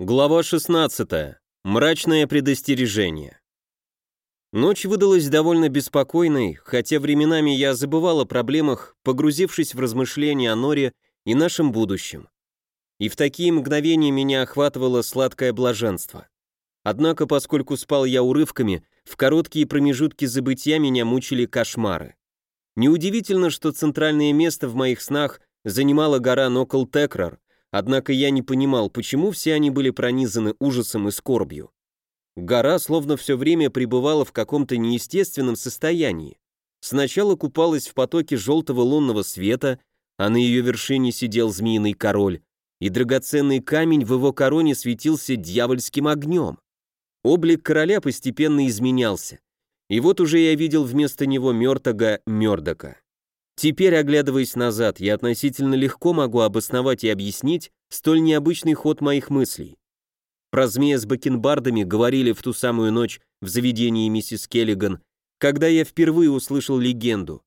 Глава 16. Мрачное предостережение. Ночь выдалась довольно беспокойной, хотя временами я забывал о проблемах, погрузившись в размышления о Норе и нашем будущем. И в такие мгновения меня охватывало сладкое блаженство. Однако, поскольку спал я урывками, в короткие промежутки забытия меня мучили кошмары. Неудивительно, что центральное место в моих снах занимала гора Нокл-Текрар, Однако я не понимал, почему все они были пронизаны ужасом и скорбью. Гора словно все время пребывала в каком-то неестественном состоянии. Сначала купалась в потоке желтого лунного света, а на ее вершине сидел змеиный король, и драгоценный камень в его короне светился дьявольским огнем. Облик короля постепенно изменялся, и вот уже я видел вместо него мертога Мёрдока. Теперь, оглядываясь назад, я относительно легко могу обосновать и объяснить столь необычный ход моих мыслей. Про змея с бакенбардами говорили в ту самую ночь в заведении миссис Келлиган, когда я впервые услышал легенду.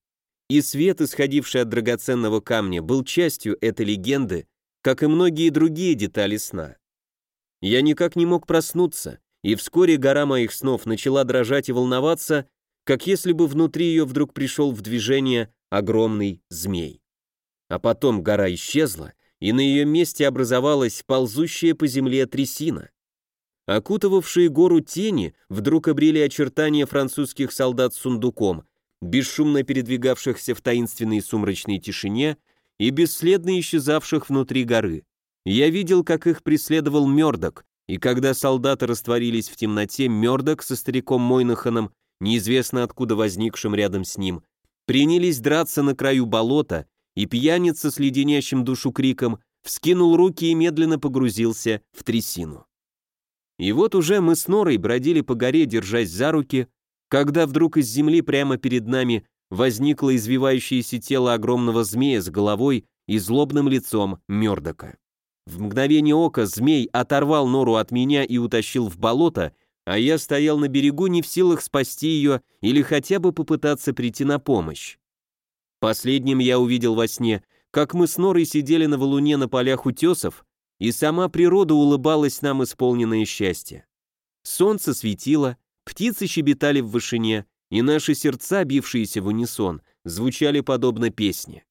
И свет, исходивший от драгоценного камня, был частью этой легенды, как и многие другие детали сна. Я никак не мог проснуться, и вскоре гора моих снов начала дрожать и волноваться, как если бы внутри ее вдруг пришел в движение огромный змей. А потом гора исчезла, и на ее месте образовалась ползущая по земле трясина. Окутывавшие гору тени вдруг обрели очертания французских солдат с сундуком, бесшумно передвигавшихся в таинственной сумрачной тишине и бесследно исчезавших внутри горы. Я видел, как их преследовал Мёрдок, и когда солдаты растворились в темноте, Мёрдок со стариком Мойнаханом, неизвестно откуда возникшим рядом с ним, принялись драться на краю болота, и пьяница с леденящим душу криком вскинул руки и медленно погрузился в трясину. И вот уже мы с Норой бродили по горе, держась за руки, когда вдруг из земли прямо перед нами возникло извивающееся тело огромного змея с головой и злобным лицом Мёрдока. В мгновение ока змей оторвал Нору от меня и утащил в болото, а я стоял на берегу не в силах спасти ее или хотя бы попытаться прийти на помощь. Последним я увидел во сне, как мы с Норой сидели на валуне на полях утесов, и сама природа улыбалась нам исполненное счастье. Солнце светило, птицы щебетали в вышине, и наши сердца, бившиеся в унисон, звучали подобно песне.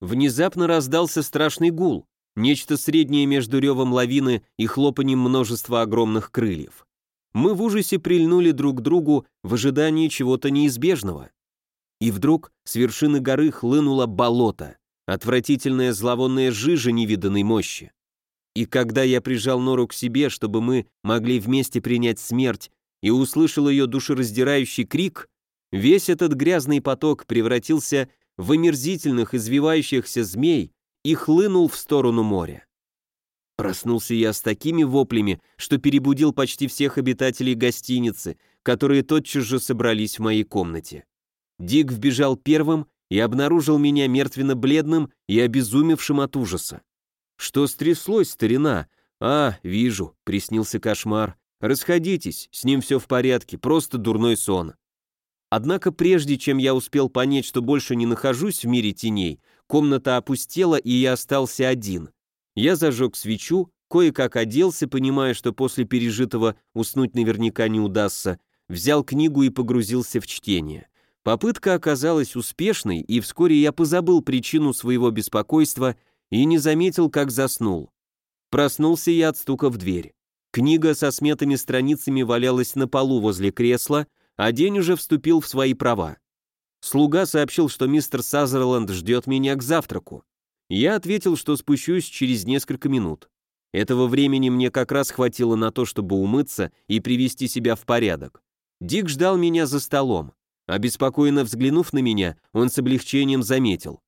Внезапно раздался страшный гул. Нечто среднее между ревом лавины и хлопанием множества огромных крыльев. Мы в ужасе прильнули друг к другу в ожидании чего-то неизбежного. И вдруг с вершины горы хлынуло болото, отвратительная зловонная жижа невиданной мощи. И когда я прижал Нору к себе, чтобы мы могли вместе принять смерть, и услышал ее душераздирающий крик, весь этот грязный поток превратился в омерзительных извивающихся змей, и хлынул в сторону моря. Проснулся я с такими воплями, что перебудил почти всех обитателей гостиницы, которые тотчас же собрались в моей комнате. Дик вбежал первым и обнаружил меня мертвенно-бледным и обезумевшим от ужаса. «Что стряслось, старина?» «А, вижу», — приснился кошмар. «Расходитесь, с ним все в порядке, просто дурной сон». Однако прежде чем я успел понять, что больше не нахожусь в мире теней, комната опустела, и я остался один. Я зажег свечу, кое-как оделся, понимая, что после пережитого уснуть наверняка не удастся, взял книгу и погрузился в чтение. Попытка оказалась успешной, и вскоре я позабыл причину своего беспокойства и не заметил, как заснул. Проснулся я от стука в дверь. Книга со сметыми страницами валялась на полу возле кресла, а день уже вступил в свои права. Слуга сообщил, что мистер Сазерленд ждет меня к завтраку. Я ответил, что спущусь через несколько минут. Этого времени мне как раз хватило на то, чтобы умыться и привести себя в порядок. Дик ждал меня за столом. Обеспокоенно взглянув на меня, он с облегчением заметил.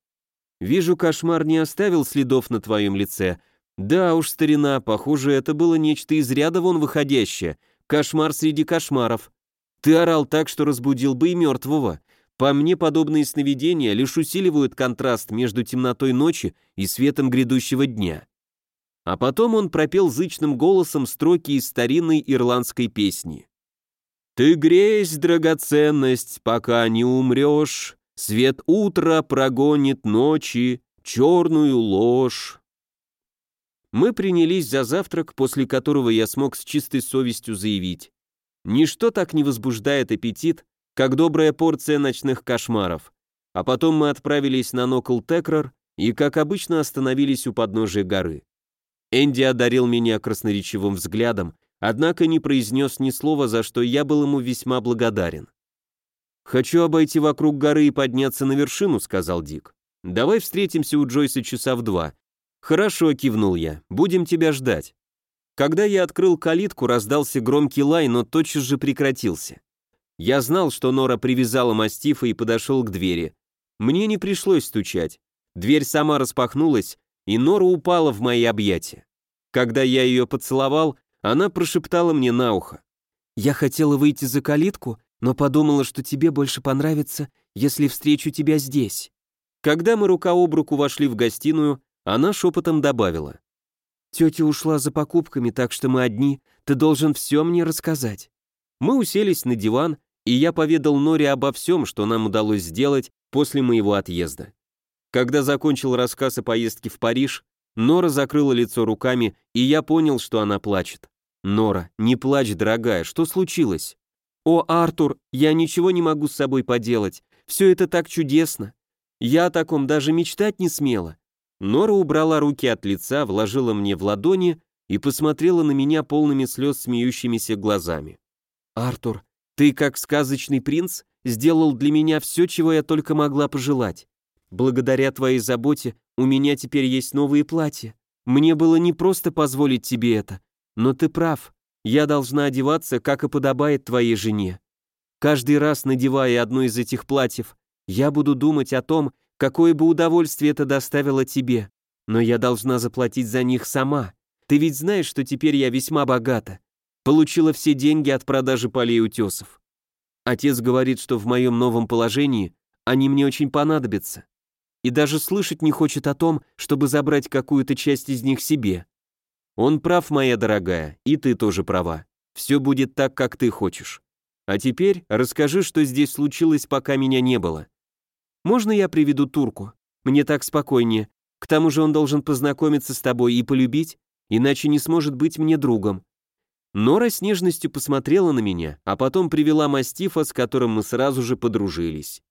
«Вижу, кошмар не оставил следов на твоем лице. Да уж, старина, похоже, это было нечто из ряда вон выходящее. Кошмар среди кошмаров. Ты орал так, что разбудил бы и мертвого. По мне, подобные сновидения лишь усиливают контраст между темнотой ночи и светом грядущего дня. А потом он пропел зычным голосом строки из старинной ирландской песни. «Ты грейсь, драгоценность, пока не умрешь, свет утра прогонит ночи, черную ложь». Мы принялись за завтрак, после которого я смог с чистой совестью заявить. Ничто так не возбуждает аппетит, как добрая порция ночных кошмаров. А потом мы отправились на Нокл Текрор и, как обычно, остановились у подножия горы. Энди одарил меня красноречивым взглядом, однако не произнес ни слова, за что я был ему весьма благодарен. «Хочу обойти вокруг горы и подняться на вершину», — сказал Дик. «Давай встретимся у Джойса часа в два». «Хорошо», — кивнул я, — «будем тебя ждать». Когда я открыл калитку, раздался громкий лай, но тотчас же прекратился. Я знал, что Нора привязала мастифа и подошел к двери. Мне не пришлось стучать. Дверь сама распахнулась, и Нора упала в мои объятия. Когда я ее поцеловал, она прошептала мне на ухо. «Я хотела выйти за калитку, но подумала, что тебе больше понравится, если встречу тебя здесь». Когда мы рука об руку вошли в гостиную, она шепотом добавила. «Тетя ушла за покупками, так что мы одни, ты должен все мне рассказать». Мы уселись на диван, и я поведал Норе обо всем, что нам удалось сделать после моего отъезда. Когда закончил рассказ о поездке в Париж, Нора закрыла лицо руками, и я понял, что она плачет. «Нора, не плачь, дорогая, что случилось?» «О, Артур, я ничего не могу с собой поделать. Все это так чудесно. Я о таком даже мечтать не смела». Нора убрала руки от лица, вложила мне в ладони и посмотрела на меня полными слез смеющимися глазами. «Артур, ты, как сказочный принц, сделал для меня все, чего я только могла пожелать. Благодаря твоей заботе у меня теперь есть новые платья. Мне было не просто позволить тебе это, но ты прав. Я должна одеваться, как и подобает твоей жене. Каждый раз, надевая одно из этих платьев, я буду думать о том, какое бы удовольствие это доставило тебе. Но я должна заплатить за них сама. Ты ведь знаешь, что теперь я весьма богата. Получила все деньги от продажи полей утесов. Отец говорит, что в моем новом положении они мне очень понадобятся и даже слышать не хочет о том, чтобы забрать какую-то часть из них себе. Он прав, моя дорогая, и ты тоже права. Все будет так, как ты хочешь. А теперь расскажи, что здесь случилось, пока меня не было. Можно я приведу турку? Мне так спокойнее. К тому же он должен познакомиться с тобой и полюбить, иначе не сможет быть мне другом. Нора с нежностью посмотрела на меня, а потом привела мастифа, с которым мы сразу же подружились.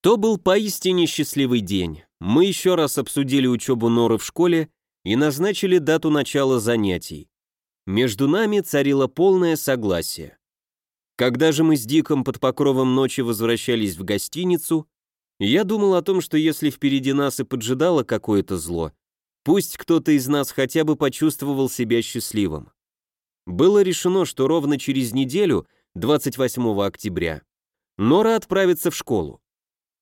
То был поистине счастливый день. Мы еще раз обсудили учебу Норы в школе и назначили дату начала занятий. Между нами царило полное согласие. Когда же мы с Диком под покровом ночи возвращались в гостиницу, я думал о том, что если впереди нас и поджидало какое-то зло, пусть кто-то из нас хотя бы почувствовал себя счастливым. Было решено, что ровно через неделю, 28 октября, Нора отправится в школу.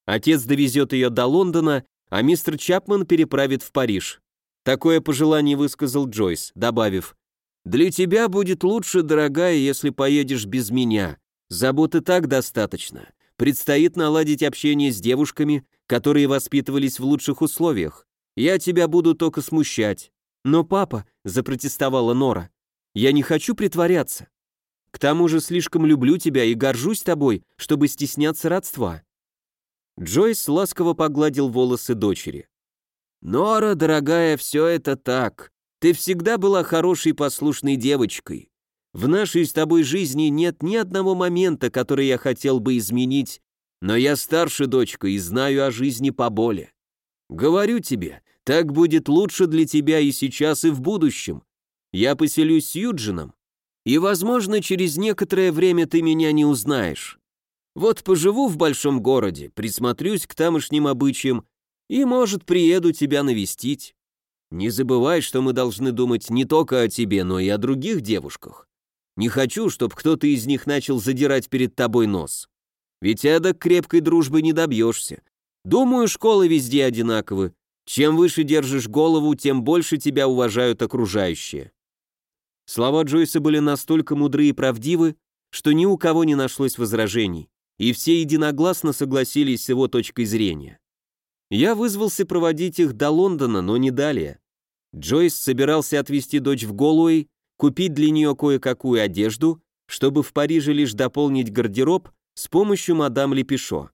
Отец довезет ее до Лондона, а мистер Чапман переправит в Париж. Такое пожелание высказал Джойс, добавив, «Для тебя будет лучше, дорогая, если поедешь без меня. Забот и так достаточно. Предстоит наладить общение с девушками, которые воспитывались в лучших условиях. Я тебя буду только смущать». «Но, папа», — запротестовала Нора, — «я не хочу притворяться. К тому же слишком люблю тебя и горжусь тобой, чтобы стесняться родства». Джойс ласково погладил волосы дочери. «Нора, дорогая, все это так. Ты всегда была хорошей послушной девочкой. В нашей с тобой жизни нет ни одного момента, который я хотел бы изменить, но я старше дочка и знаю о жизни поболе. Говорю тебе, так будет лучше для тебя и сейчас, и в будущем. Я поселюсь с Юджином, и, возможно, через некоторое время ты меня не узнаешь. Вот поживу в большом городе, присмотрюсь к тамошним обычаям и, может, приеду тебя навестить. Не забывай, что мы должны думать не только о тебе, но и о других девушках. Не хочу, чтобы кто-то из них начал задирать перед тобой нос. Ведь эдак крепкой дружбы не добьешься. Думаю, школы везде одинаковы. Чем выше держишь голову, тем больше тебя уважают окружающие. Слова Джойса были настолько мудры и правдивы, что ни у кого не нашлось возражений и все единогласно согласились с его точкой зрения. Я вызвался проводить их до Лондона, но не далее. Джойс собирался отвезти дочь в Голуэй, купить для нее кое-какую одежду, чтобы в Париже лишь дополнить гардероб с помощью мадам Лепешо.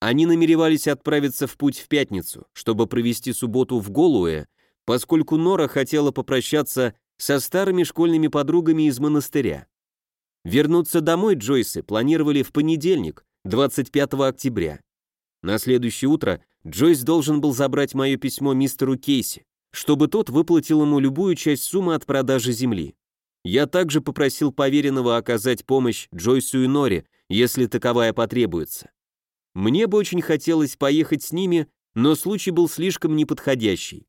Они намеревались отправиться в путь в пятницу, чтобы провести субботу в Голуэ, поскольку Нора хотела попрощаться со старыми школьными подругами из монастыря. Вернуться домой Джойсы планировали в понедельник, 25 октября. На следующее утро Джойс должен был забрать мое письмо мистеру Кейси, чтобы тот выплатил ему любую часть суммы от продажи земли. Я также попросил поверенного оказать помощь Джойсу и Норе, если таковая потребуется. Мне бы очень хотелось поехать с ними, но случай был слишком неподходящий.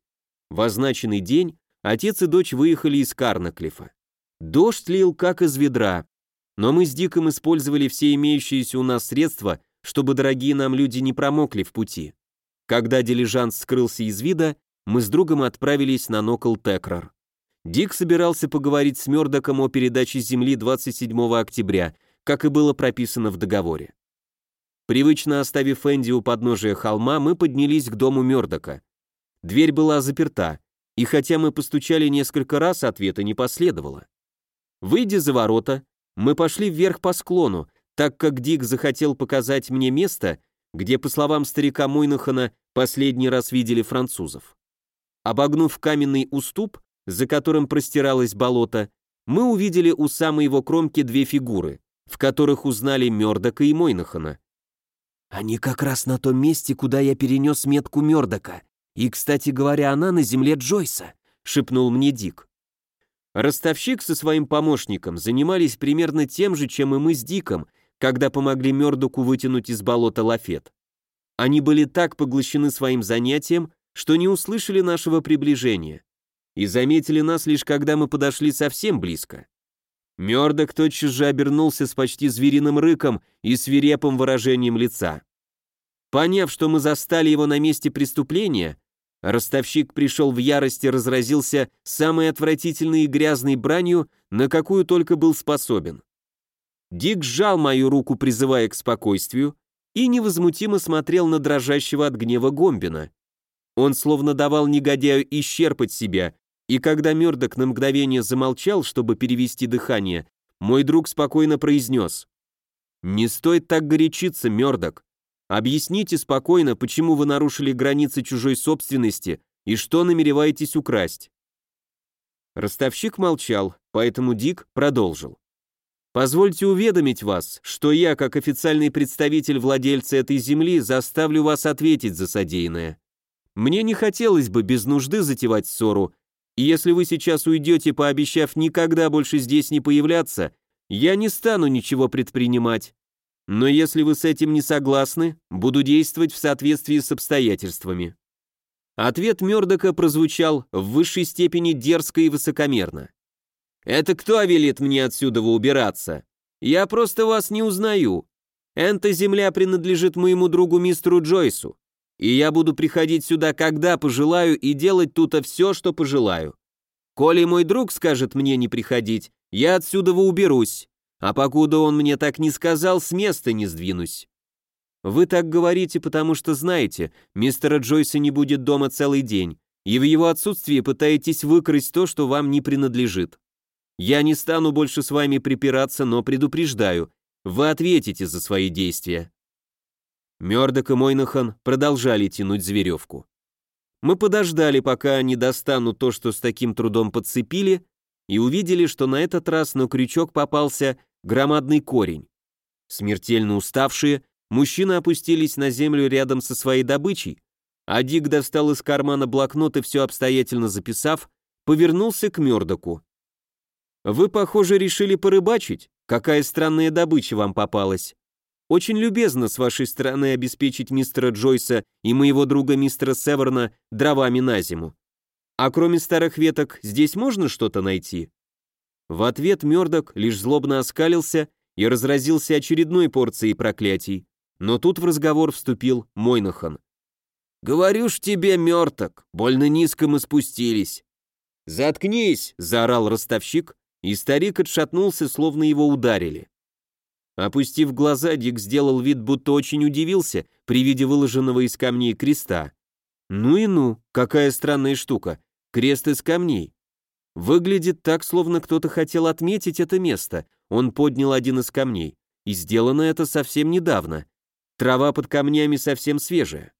В означенный день отец и дочь выехали из Карнаклифа. Дождь лил как из ведра, но мы с Диком использовали все имеющиеся у нас средства, чтобы дорогие нам люди не промокли в пути. Когда дилижанс скрылся из вида, мы с другом отправились на Нокл Текрар. Дик собирался поговорить с Мёрдоком о передаче земли 27 октября, как и было прописано в договоре. Привычно оставив Энди у подножия холма, мы поднялись к дому Мёрдока. Дверь была заперта, и хотя мы постучали несколько раз, ответа не последовало. Выйдя за ворота, мы пошли вверх по склону, так как Дик захотел показать мне место, где, по словам старика Мойнахана, последний раз видели французов. Обогнув каменный уступ, за которым простиралось болото, мы увидели у самой его кромки две фигуры, в которых узнали Мёрдока и Мойнахана. «Они как раз на том месте, куда я перенес метку Мёрдока. И, кстати говоря, она на земле Джойса», — шепнул мне Дик. Ростовщик со своим помощником занимались примерно тем же, чем и мы с Диком, когда помогли Мёрдоку вытянуть из болота лафет. Они были так поглощены своим занятием, что не услышали нашего приближения и заметили нас лишь когда мы подошли совсем близко. Мёрдок тотчас же обернулся с почти звериным рыком и свирепым выражением лица. Поняв, что мы застали его на месте преступления, ростовщик пришел в ярость и разразился самой отвратительной и грязной бранью, на какую только был способен. Дик сжал мою руку, призывая к спокойствию, и невозмутимо смотрел на дрожащего от гнева Гомбина. Он словно давал негодяю исчерпать себя, и когда Мёрдок на мгновение замолчал, чтобы перевести дыхание, мой друг спокойно произнес. «Не стоит так горячиться, Мёрдок. Объясните спокойно, почему вы нарушили границы чужой собственности и что намереваетесь украсть». Ростовщик молчал, поэтому Дик продолжил. «Позвольте уведомить вас, что я, как официальный представитель владельца этой земли, заставлю вас ответить за содеянное. Мне не хотелось бы без нужды затевать ссору, и если вы сейчас уйдете, пообещав никогда больше здесь не появляться, я не стану ничего предпринимать. Но если вы с этим не согласны, буду действовать в соответствии с обстоятельствами». Ответ Мёрдока прозвучал в высшей степени дерзко и высокомерно. «Это кто велит мне отсюда убираться? Я просто вас не узнаю. Эта земля принадлежит моему другу мистеру Джойсу и я буду приходить сюда, когда пожелаю, и делать тут все, что пожелаю. Коли мой друг скажет мне не приходить, я отсюда уберусь, а покуда он мне так не сказал, с места не сдвинусь. Вы так говорите, потому что знаете, мистера Джойса не будет дома целый день, и в его отсутствии пытаетесь выкрасть то, что вам не принадлежит. Я не стану больше с вами припираться, но предупреждаю, вы ответите за свои действия. Мёрдок и Мойнахан продолжали тянуть зверевку. Мы подождали, пока они достанут то, что с таким трудом подцепили, и увидели, что на этот раз на крючок попался громадный корень. Смертельно уставшие, мужчины опустились на землю рядом со своей добычей, а Дик достал из кармана блокнот и все обстоятельно записав, повернулся к Мёрдоку. «Вы, похоже, решили порыбачить? Какая странная добыча вам попалась?» Очень любезно с вашей стороны обеспечить мистера Джойса и моего друга мистера Северна дровами на зиму. А кроме старых веток, здесь можно что-то найти?» В ответ Мёрдок лишь злобно оскалился и разразился очередной порцией проклятий, но тут в разговор вступил Мойнахан. «Говорю ж тебе, Мёрток, больно низко мы спустились». «Заткнись!» — заорал ростовщик, и старик отшатнулся, словно его ударили. Опустив глаза, Дик сделал вид, будто очень удивился при виде выложенного из камней креста. Ну и ну, какая странная штука. Крест из камней. Выглядит так, словно кто-то хотел отметить это место. Он поднял один из камней. И сделано это совсем недавно. Трава под камнями совсем свежая.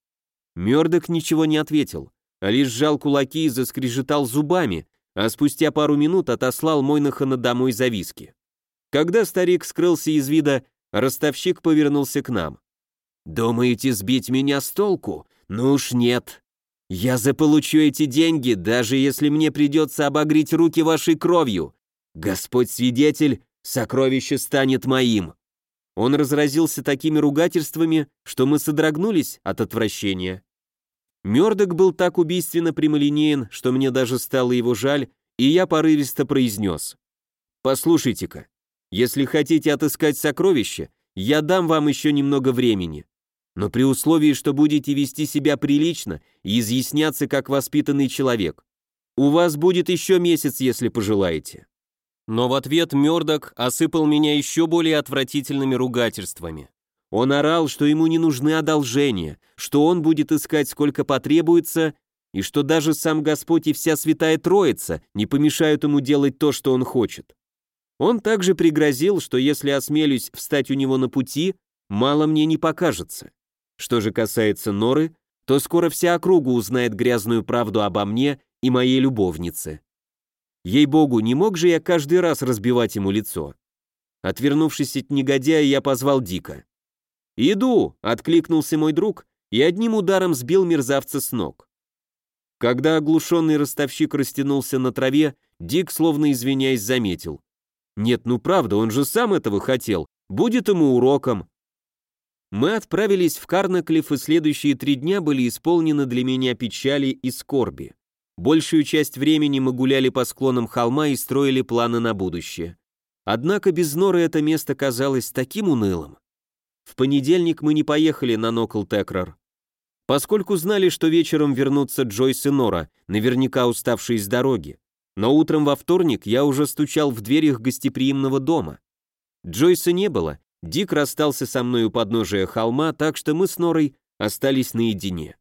Мёрдок ничего не ответил. а лишь сжал кулаки и заскрежетал зубами, а спустя пару минут отослал Мойнахана домой за виски. Когда старик скрылся из вида, ростовщик повернулся к нам. «Думаете сбить меня с толку? Ну уж нет. Я заполучу эти деньги, даже если мне придется обогреть руки вашей кровью. Господь свидетель, сокровище станет моим». Он разразился такими ругательствами, что мы содрогнулись от отвращения. Мёрдок был так убийственно прямолинеен, что мне даже стало его жаль, и я порывисто произнес. «Послушайте-ка, если хотите отыскать сокровище, я дам вам еще немного времени. Но при условии, что будете вести себя прилично и изъясняться как воспитанный человек. У вас будет еще месяц, если пожелаете». Но в ответ Мёрдок осыпал меня еще более отвратительными ругательствами. Он орал, что ему не нужны одолжения, что он будет искать сколько потребуется, и что даже сам Господь и вся Святая Троица не помешают ему делать то, что он хочет. Он также пригрозил, что если осмелюсь встать у него на пути, мало мне не покажется. Что же касается Норы, то скоро вся округа узнает грязную правду обо мне и моей любовнице. Ей-богу, не мог же я каждый раз разбивать ему лицо. Отвернувшись от негодяя, я позвал Дика. «Иду!» — откликнулся мой друг и одним ударом сбил мерзавца с ног. Когда оглушенный ростовщик растянулся на траве, Дик, словно извиняясь, заметил. Нет, ну правда, он же сам этого хотел. Будет ему уроком. Мы отправились в Карнаклиф, и следующие три дня были исполнены для меня печали и скорби. Большую часть времени мы гуляли по склонам холма и строили планы на будущее. Однако без Норы это место казалось таким унылым. В понедельник мы не поехали на Нокл Текрор. Поскольку знали, что вечером вернутся Джойс и Нора, наверняка уставшие с дороги, но утром во вторник я уже стучал в дверях гостеприимного дома. Джойса не было, Дик расстался со мной у подножия холма, так что мы с Норой остались наедине.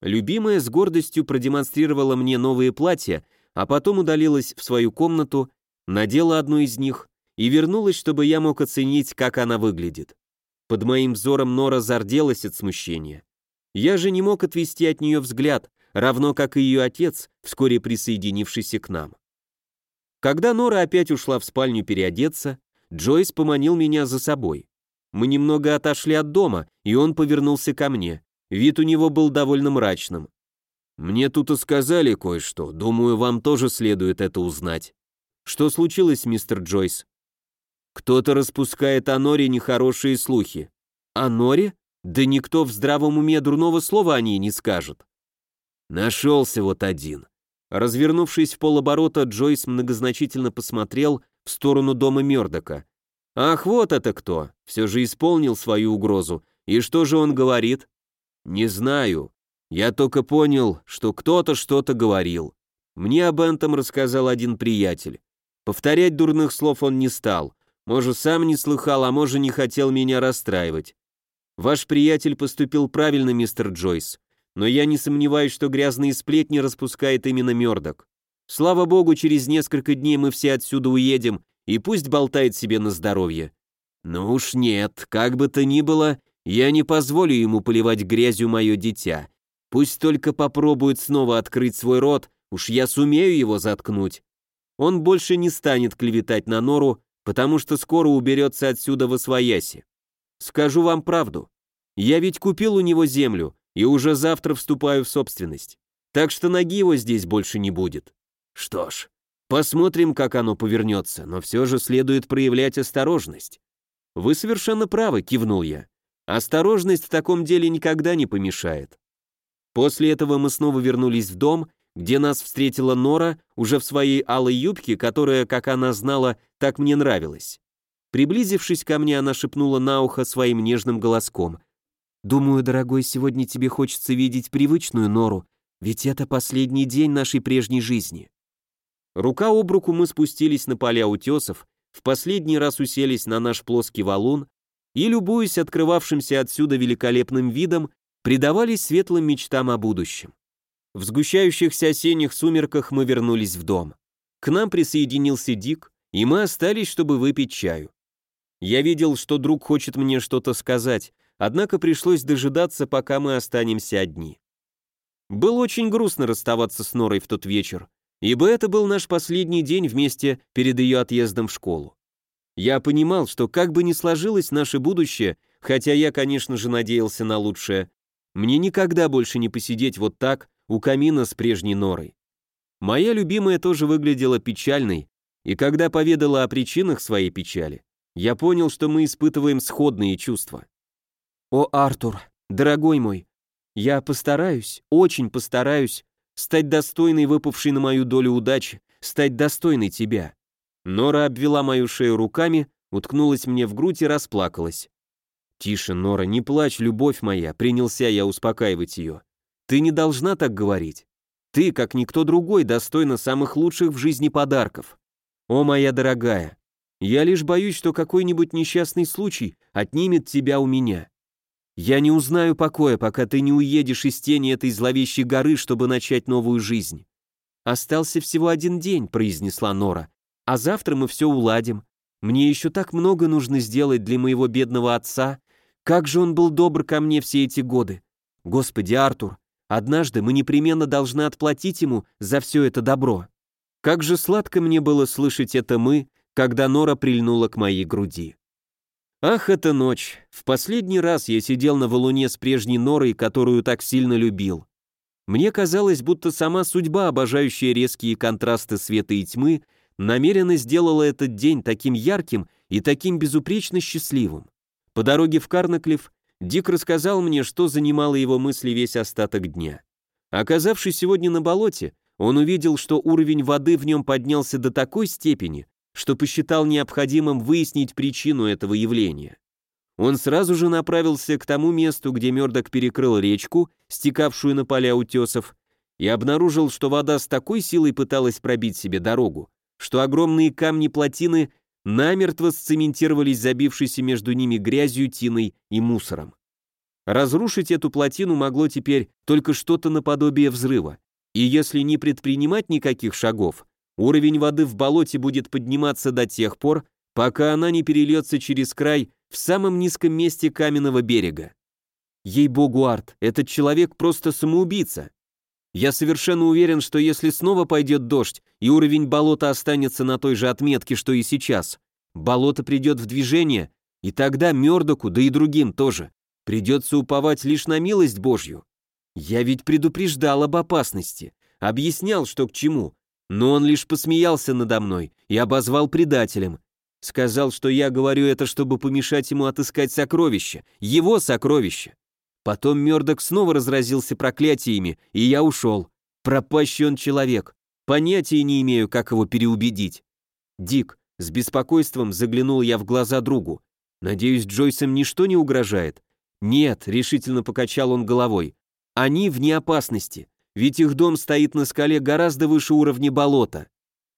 Любимая с гордостью продемонстрировала мне новые платья, а потом удалилась в свою комнату, надела одно из них и вернулась, чтобы я мог оценить, как она выглядит. Под моим взором Нора зарделась от смущения. Я же не мог отвести от нее взгляд, равно как и ее отец, вскоре присоединившийся к нам. Когда Нора опять ушла в спальню переодеться, Джойс поманил меня за собой. Мы немного отошли от дома, и он повернулся ко мне. Вид у него был довольно мрачным. «Мне тут и сказали кое-что, думаю, вам тоже следует это узнать». «Что случилось, мистер Джойс?» «Кто-то распускает о Норе нехорошие слухи». «О Норе? Да никто в здравом уме дурного слова о ней не скажет». Нашелся вот один. Развернувшись в полоборота, Джойс многозначительно посмотрел в сторону дома Мёрдока. «Ах, вот это кто! Все же исполнил свою угрозу. И что же он говорит?» «Не знаю. Я только понял, что кто-то что-то говорил. Мне об этом рассказал один приятель. Повторять дурных слов он не стал. Может, сам не слыхал, а может, не хотел меня расстраивать. Ваш приятель поступил правильно, мистер Джойс но я не сомневаюсь, что грязные сплетни распускает именно Мёрдок. Слава богу, через несколько дней мы все отсюда уедем, и пусть болтает себе на здоровье. Ну уж нет, как бы то ни было, я не позволю ему поливать грязью мое дитя. Пусть только попробует снова открыть свой рот, уж я сумею его заткнуть. Он больше не станет клеветать на нору, потому что скоро уберется отсюда во свояси. Скажу вам правду. Я ведь купил у него землю, и уже завтра вступаю в собственность. Так что ноги его здесь больше не будет. Что ж, посмотрим, как оно повернется, но все же следует проявлять осторожность. Вы совершенно правы, кивнул я. Осторожность в таком деле никогда не помешает. После этого мы снова вернулись в дом, где нас встретила Нора уже в своей алой юбке, которая, как она знала, так мне нравилась. Приблизившись ко мне, она шепнула на ухо своим нежным голоском. Думаю, дорогой, сегодня тебе хочется видеть привычную нору, ведь это последний день нашей прежней жизни. Рука об руку мы спустились на поля утесов, в последний раз уселись на наш плоский валун и, любуясь открывавшимся отсюда великолепным видом, предавались светлым мечтам о будущем. В сгущающихся осенних сумерках мы вернулись в дом. К нам присоединился Дик, и мы остались, чтобы выпить чаю. Я видел, что друг хочет мне что-то сказать, однако пришлось дожидаться, пока мы останемся одни. Было очень грустно расставаться с Норой в тот вечер, ибо это был наш последний день вместе перед ее отъездом в школу. Я понимал, что как бы ни сложилось наше будущее, хотя я, конечно же, надеялся на лучшее, мне никогда больше не посидеть вот так у камина с прежней Норой. Моя любимая тоже выглядела печальной, и когда поведала о причинах своей печали, я понял, что мы испытываем сходные чувства. «О, Артур, дорогой мой, я постараюсь, очень постараюсь стать достойной выпавшей на мою долю удачи, стать достойной тебя». Нора обвела мою шею руками, уткнулась мне в грудь и расплакалась. «Тише, Нора, не плачь, любовь моя», — принялся я успокаивать ее. «Ты не должна так говорить. Ты, как никто другой, достойна самых лучших в жизни подарков. О, моя дорогая, я лишь боюсь, что какой-нибудь несчастный случай отнимет тебя у меня. Я не узнаю покоя, пока ты не уедешь из тени этой зловещей горы, чтобы начать новую жизнь. Остался всего один день, произнесла Нора. А завтра мы все уладим. Мне еще так много нужно сделать для моего бедного отца. Как же он был добр ко мне все эти годы. Господи, Артур, Однажды мы непременно должны отплатить ему за все это добро. Как же сладко мне было слышать это «мы», когда Нора прильнула к моей груди. Ах, эта ночь! В последний раз я сидел на валуне с прежней Норой, которую так сильно любил. Мне казалось, будто сама судьба, обожающая резкие контрасты света и тьмы, намеренно сделала этот день таким ярким и таким безупречно счастливым. По дороге в Карнаклев Дик рассказал мне, что занимало его мысли весь остаток дня. Оказавшись сегодня на болоте, он увидел, что уровень воды в нем поднялся до такой степени, что посчитал необходимым выяснить причину этого явления. Он сразу же направился к тому месту, где Мёрдок перекрыл речку, стекавшую на поля утесов, и обнаружил, что вода с такой силой пыталась пробить себе дорогу, что огромные камни плотины намертво сцементировались забившейся между ними грязью, тиной и мусором. Разрушить эту плотину могло теперь только что-то наподобие взрыва, и если не предпринимать никаких шагов, уровень воды в болоте будет подниматься до тех пор, пока она не перельется через край в самом низком месте каменного берега. Ей-богу, Арт, этот человек просто самоубийца. Я совершенно уверен, что если снова пойдет дождь, и уровень болота останется на той же отметке, что и сейчас, болото придет в движение, и тогда Мёрдоку, да и другим тоже, придется уповать лишь на милость Божью. Я ведь предупреждал об опасности, объяснял, что к чему, но он лишь посмеялся надо мной и обозвал предателем. Сказал, что я говорю это, чтобы помешать ему отыскать сокровище, его сокровище. Потом Мёрдок снова разразился проклятиями, и я ушел. Пропащий он человек. Понятия не имею, как его переубедить. Дик, с беспокойством заглянул я в глаза другу. Надеюсь, Джойсам ничто не угрожает? Нет, решительно покачал он головой. Они вне опасности, ведь их дом стоит на скале гораздо выше уровня болота.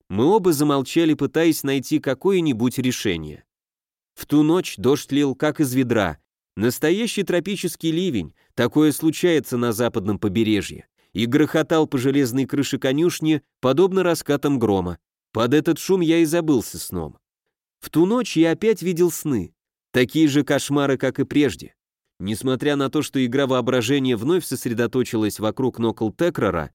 Мы оба замолчали, пытаясь найти какое-нибудь решение. В ту ночь дождь лил как из ведра, Настоящий тропический ливень, такое случается на западном побережье, и грохотал по железной крыше конюшни, подобно раскатам грома. Под этот шум я и забылся сном. В ту ночь я опять видел сны, такие же кошмары, как и прежде. Несмотря на то, что игра воображения вновь сосредоточилась вокруг Нокл Текрора,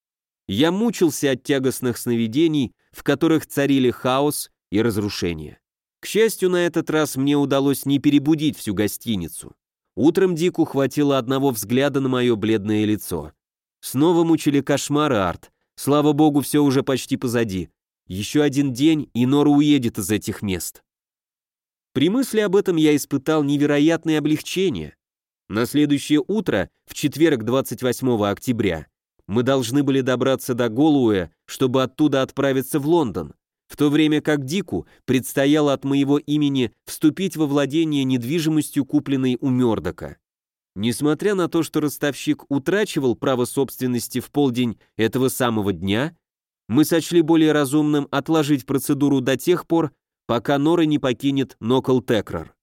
я мучился от тягостных сновидений, в которых царили хаос и разрушение. К счастью, на этот раз мне удалось не перебудить всю гостиницу. Утром Дику хватило одного взгляда на мое бледное лицо. Снова мучили кошмары, Арт. Слава богу, все уже почти позади. Еще один день, и Нора уедет из этих мест. При мысли об этом я испытал невероятное облегчение. На следующее утро, в четверг 28 октября, мы должны были добраться до Голуэ, чтобы оттуда отправиться в Лондон в то время как Дику предстояло от моего имени вступить во владение недвижимостью, купленной у Мёрдока. Несмотря на то, что ростовщик утрачивал право собственности в полдень этого самого дня, мы сочли более разумным отложить процедуру до тех пор, пока Нора не покинет Нокл Текрор.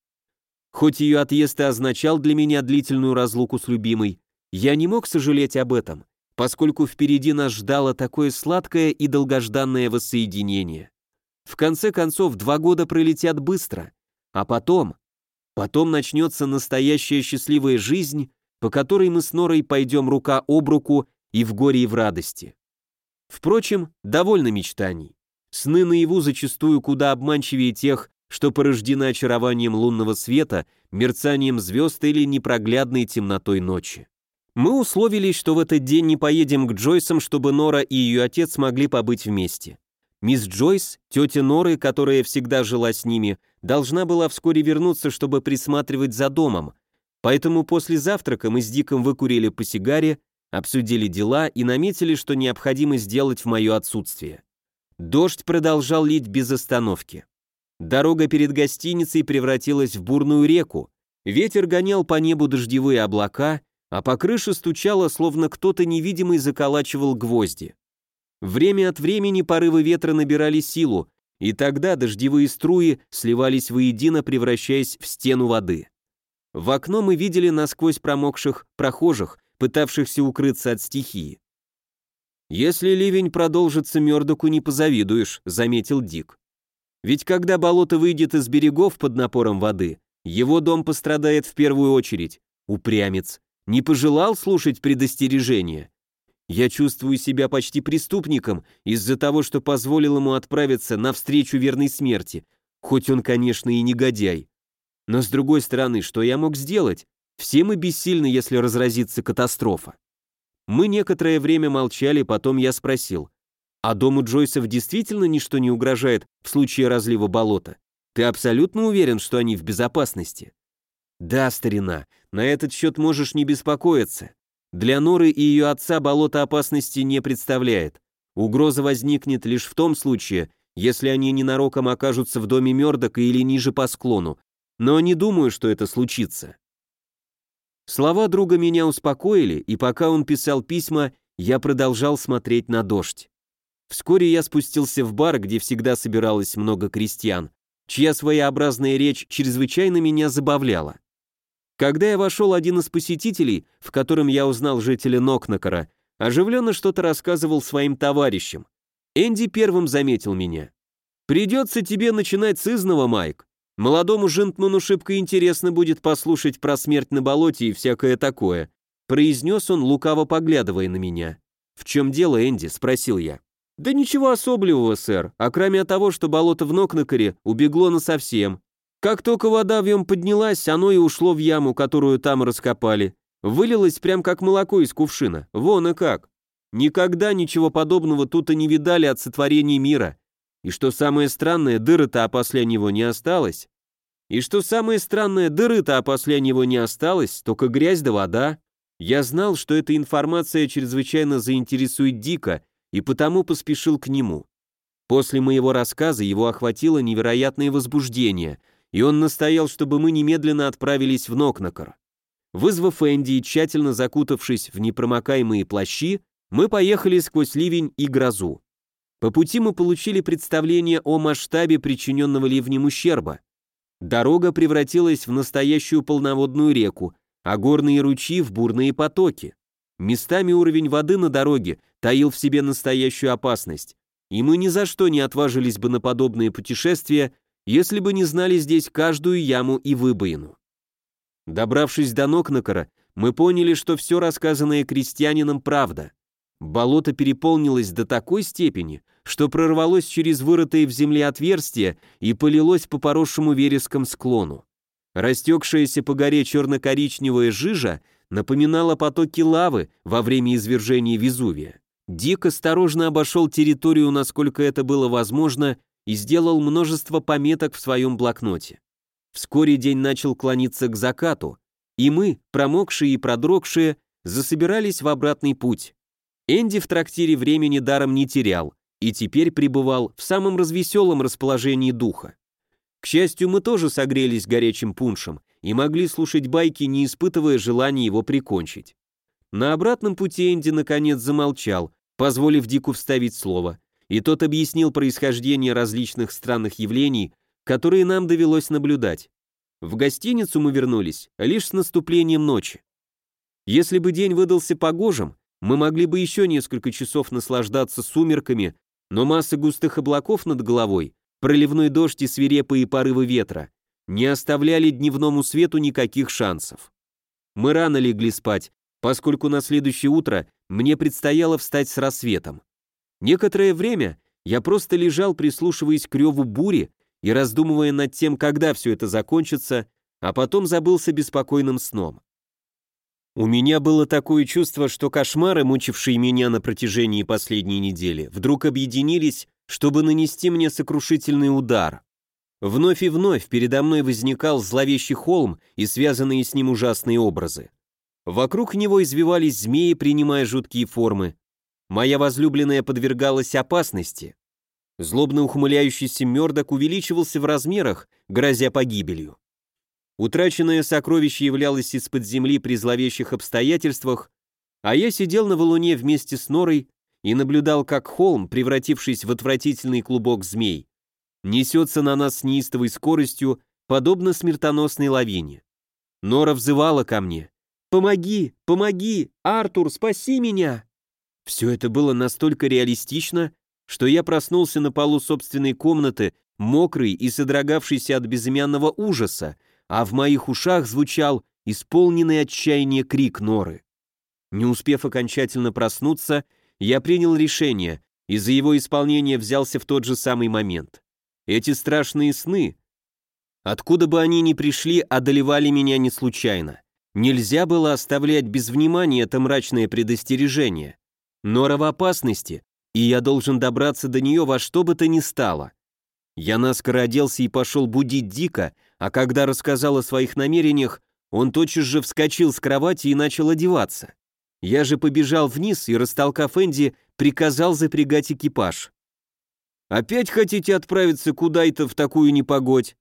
Хоть ее отъезд и означал для меня длительную разлуку с любимой, я не мог сожалеть об этом, поскольку впереди нас ждало такое сладкое и долгожданное воссоединение. В конце концов, два года пролетят быстро, а потом, потом начнется настоящая счастливая жизнь, по которой мы с Норой пойдем рука об руку и в горе, и в радости. Впрочем, довольно мечтаний. Сны наяву зачастую куда обманчивее тех, что порождены очарованием лунного света, мерцанием звезд или непроглядной темнотой ночи. Мы условились, что в этот день не поедем к Джойсам, чтобы Нора и ее отец могли побыть вместе. Мисс Джойс, тетя Норы, которая всегда жила с ними, должна была вскоре вернуться, чтобы присматривать за домом, поэтому после завтрака мы с Диком выкурили по сигаре, обсудили дела и наметили, что необходимо сделать в мое отсутствие. Дождь продолжал лить без остановки. Дорога перед гостиницей превратилась в бурную реку, ветер гонял по небу дождевые облака, а по крыше стучало, словно кто-то невидимый заколачивал гвозди. Время от времени порывы ветра набирали силу, и тогда дождевые струи сливались воедино, превращаясь в стену воды. В окно мы видели насквозь промокших прохожих, пытавшихся укрыться от стихии. «Если ливень продолжится, Мёрдоку не позавидуешь», — заметил Дик. «Ведь когда болото выйдет из берегов под напором воды, его дом пострадает в первую очередь. Упрямец. Не пожелал слушать предостережения. Я чувствую себя почти преступником из-за того, что позволил ему отправиться навстречу верной смерти, хоть он, конечно, и негодяй. Но с другой стороны, что я мог сделать? Все мы бессильны, если разразится катастрофа. Мы некоторое время молчали, потом я спросил, а дому Джойсов действительно ничто не угрожает в случае разлива болота? Ты абсолютно уверен, что они в безопасности? Да, старина, на этот счет можешь не беспокоиться. Для Норы и ее отца болото опасности не представляет. Угроза возникнет лишь в том случае, если они ненароком окажутся в доме Мёрдока или ниже по склону, но не думаю, что это случится. Слова друга меня успокоили, и пока он писал письма, я продолжал смотреть на дождь. Вскоре я спустился в бар, где всегда собиралось много крестьян, чья своеобразная речь чрезвычайно меня забавляла. Когда я вошел, один из посетителей, в котором я узнал жителя Нокнакара, оживленно что-то рассказывал своим товарищам. Энди первым заметил меня. «Придется тебе начинать с изного, Майк. Молодому жентману шибко интересно будет послушать про смерть на болоте и всякое такое», произнес он, лукаво поглядывая на меня. «В чем дело, Энди?» – спросил я. «Да ничего особливого, сэр, а кроме того, что болото в Нокнакаре убегло насовсем. Как только вода в нем поднялась, оно и ушло в яму, которую там раскопали. Вылилось прям как молоко из кувшина. Вон и как. Никогда ничего подобного тут и не видали от сотворения мира. И что самое странное, дыры-то опосля него не осталось. И что самое странное, дыры-то опосля него не осталось, только грязь да вода. Я знал, что эта информация чрезвычайно заинтересует Дика, и потому поспешил к нему. После моего рассказа его охватило невероятное возбуждение – и он настоял, чтобы мы немедленно отправились в Нокнакар. Вызвав Энди и тщательно закутавшись в непромокаемые плащи, мы поехали сквозь ливень и грозу. По пути мы получили представление о масштабе причиненного ливнем ущерба. Дорога превратилась в настоящую полноводную реку, а горные ручьи в бурные потоки. Местами уровень воды на дороге таил в себе настоящую опасность, и мы ни за что не отважились бы на подобные путешествия, если бы не знали здесь каждую яму и выбоину. Добравшись до Нокнакара, мы поняли, что все рассказанное крестьянином правда. Болото переполнилось до такой степени, что прорвалось через вырытые в земле отверстия и полилось по поросшему вереском склону. Растекшаяся по горе черно-коричневая жижа напоминала потоки лавы во время извержения Везувия. Дик осторожно обошел территорию, насколько это было возможно, и сделал множество пометок в своем блокноте. Вскоре день начал клониться к закату, и мы, промокшие и продрогшие, засобирались в обратный путь. Энди в трактире времени даром не терял и теперь пребывал в самом развеселом расположении духа. К счастью, мы тоже согрелись горячим пуншем и могли слушать байки, не испытывая желания его прикончить. На обратном пути Энди наконец замолчал, позволив Дику вставить слово, и тот объяснил происхождение различных странных явлений, которые нам довелось наблюдать. В гостиницу мы вернулись лишь с наступлением ночи. Если бы день выдался погожим, мы могли бы еще несколько часов наслаждаться сумерками, но масса густых облаков над головой, проливной дождь и свирепые порывы ветра не оставляли дневному свету никаких шансов. Мы рано легли спать, поскольку на следующее утро мне предстояло встать с рассветом. Некоторое время я просто лежал, прислушиваясь к реву бури и раздумывая над тем, когда все это закончится, а потом забылся беспокойным сном. У меня было такое чувство, что кошмары, мучившие меня на протяжении последней недели, вдруг объединились, чтобы нанести мне сокрушительный удар. Вновь и вновь передо мной возникал зловещий холм и связанные с ним ужасные образы. Вокруг него извивались змеи, принимая жуткие формы. Моя возлюбленная подвергалась опасности. Злобно ухмыляющийся Мёрдок увеличивался в размерах, грозя погибелью. Утраченное сокровище являлось из-под земли при зловещих обстоятельствах, а я сидел на валуне вместе с Норой и наблюдал, как холм, превратившись в отвратительный клубок змей, несется на нас с неистовой скоростью, подобно смертоносной лавине. Нора взывала ко мне. «Помоги! Помоги! Артур, спаси меня!» Все это было настолько реалистично, что я проснулся на полу собственной комнаты, мокрый и содрогавшийся от безымянного ужаса, а в моих ушах звучал исполненный отчаяния крик Норы. Не успев окончательно проснуться, я принял решение и за его исполнение взялся в тот же самый момент. Эти страшные сны, откуда бы они ни пришли, одолевали меня не случайно. Нельзя было оставлять без внимания это мрачное предостережение. Нора в опасности, и я должен добраться до нее во что бы то ни стало. Я наскоро оделся и пошел будить Дика, а когда рассказал о своих намерениях, он тотчас же вскочил с кровати и начал одеваться. Я же побежал вниз и, растолкав Энди, приказал запрягать экипаж. «Опять хотите отправиться куда-то в такую непогодь?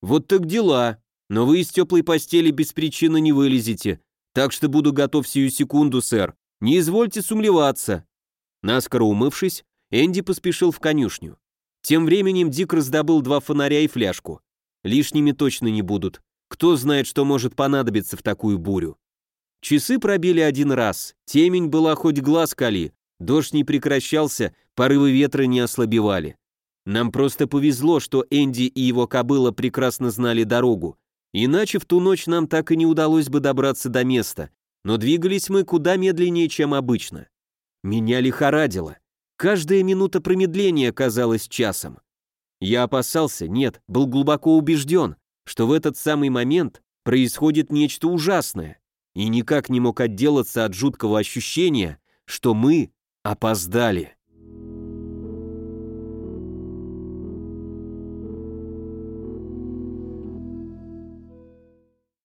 Вот так дела, но вы из теплой постели без причины не вылезете, так что буду готов сию секунду, сэр. Не извольте сумлеваться». Наскоро умывшись, Энди поспешил в конюшню. Тем временем Дик раздобыл два фонаря и фляжку. Лишними точно не будут. Кто знает, что может понадобиться в такую бурю. Часы пробили один раз, темень была хоть глаз кали, дождь не прекращался, порывы ветра не ослабевали. Нам просто повезло, что Энди и его кобыла прекрасно знали дорогу, иначе в ту ночь нам так и не удалось бы добраться до места, но двигались мы куда медленнее, чем обычно. Меня лихорадило. Каждая минута промедления казалась часом. Я опасался, нет, был глубоко убежден, что в этот самый момент происходит нечто ужасное, и никак не мог отделаться от жуткого ощущения, что мы опоздали.